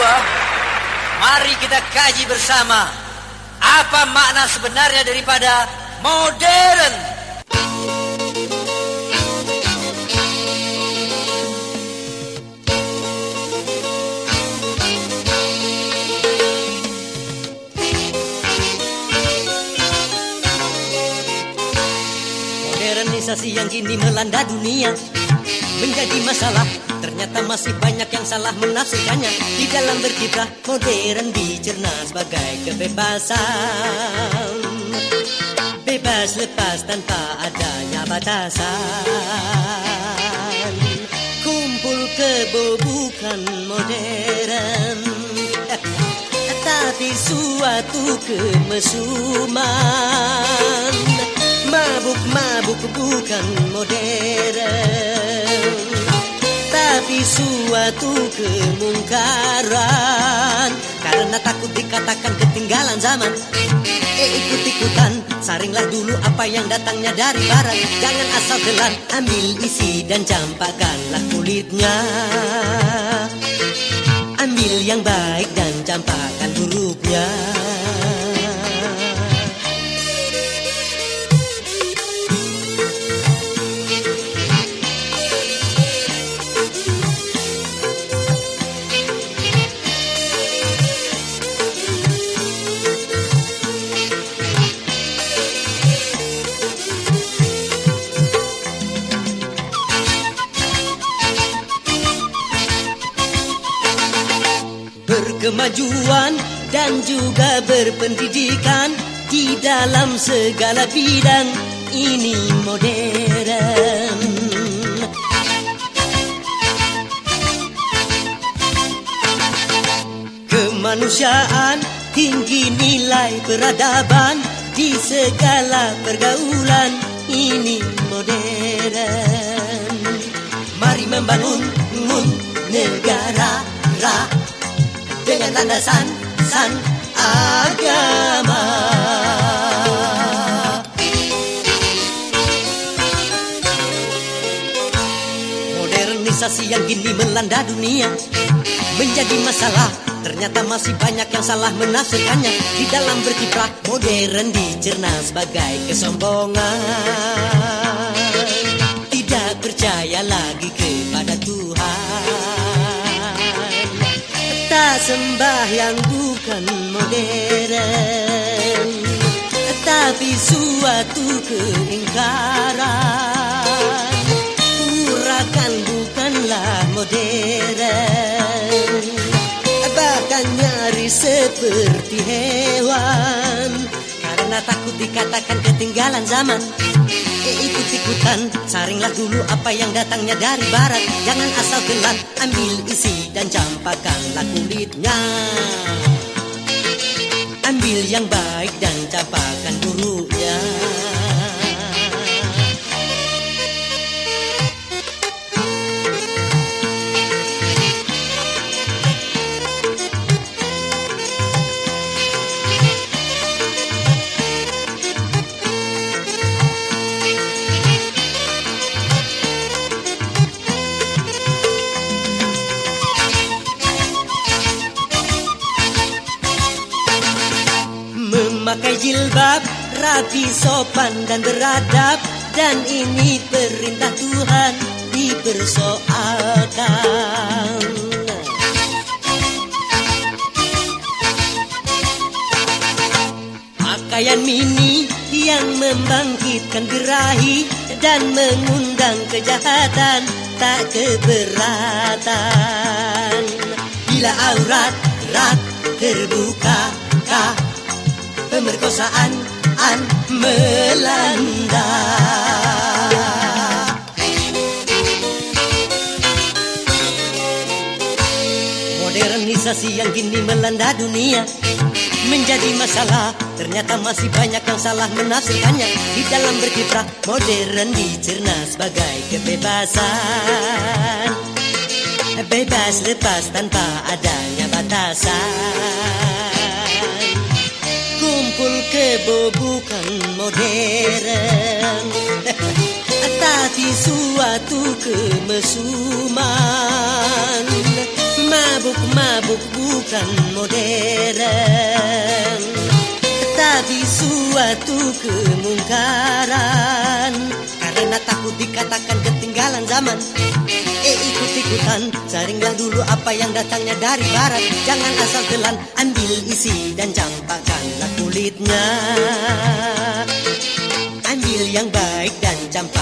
kedua, mari kita kaji bersama apa makna sebenarnya daripada modern. Modernisasi yang kini melanda dunia menjadi masalah. Ternyata masih banyak yang salah menafsirkannya. Di dalam berkiprah modern dicerna sebagai kebebasan. Bebas lepas tanpa adanya batasan Kumpul kebo bukan modern. Tapi suatu kemesuman Mabuk-mabuk bukan modern. Tapi suatu kemungkaran. Karena takut dikatakan ketinggalan zaman. Eh ikut-ikutan Saringlah dulu apa yang datangnya dari barat. Jangan asal telan Ambil isi dan campakkanlah kulitnya. Ambil yang baik dan campakkan buruknya berkemajuan dan juga berpendidikan di dalam segala bidang ini modern. Kemanusiaan tinggi nilai peradaban di segala pergaulan ini modern. Mari membangun negara dengan landasan san agama. Modernisasi yang kini melanda dunia menjadi masalah. Ternyata masih banyak yang salah menafsirkannya Di dalam berkiprah modern dicerna sebagai kesombongan Tidak percaya lagi kepada Tuhan sembah yang bukan modern Tapi suatu keingkaran. Urakan bukanlah modern Bahkan nyaris seperti hewan. Karena takut dikatakan ketinggalan zaman Eh ikut-ikutan. Saringlah dulu apa yang datangnya dari barat? Jangan asal telan Ambil isi dan campakkanlah kulitnya Ambil yang baik dan campakkan buruknya Memakai jilbab, rapi, sopan dan beradab. Dan ini perintah Tuhan dipersoalkan. Pakaian mini yang membangkitkan birahi Dan mengundang kejahatan tak keberatan. Bila aurat rak terbuka kah pemerkosaan an melanda. Modernisasi yang kini melanda dunia menjadi masalah. Ternyata masih banyak yang salah menafsirkannya. Di dalam berkiprah modern dicerna sebagai kebebasan. Bebas lepas tanpa adanya batasan Kumpul kebo bukan modern. Tapi suatu kemesuman. Mabuk-mabuk Mabuk bukan modern. Tapi suatu kemungkaran. Karena takut dikatakan ketinggalan zaman. Eh ikut-ikutan Saringlah dulu apa yang datangnya dari barat. Jangan asal telan Ambil isi dan campakkanlah kulitnya Ambil yang baik dan campakkan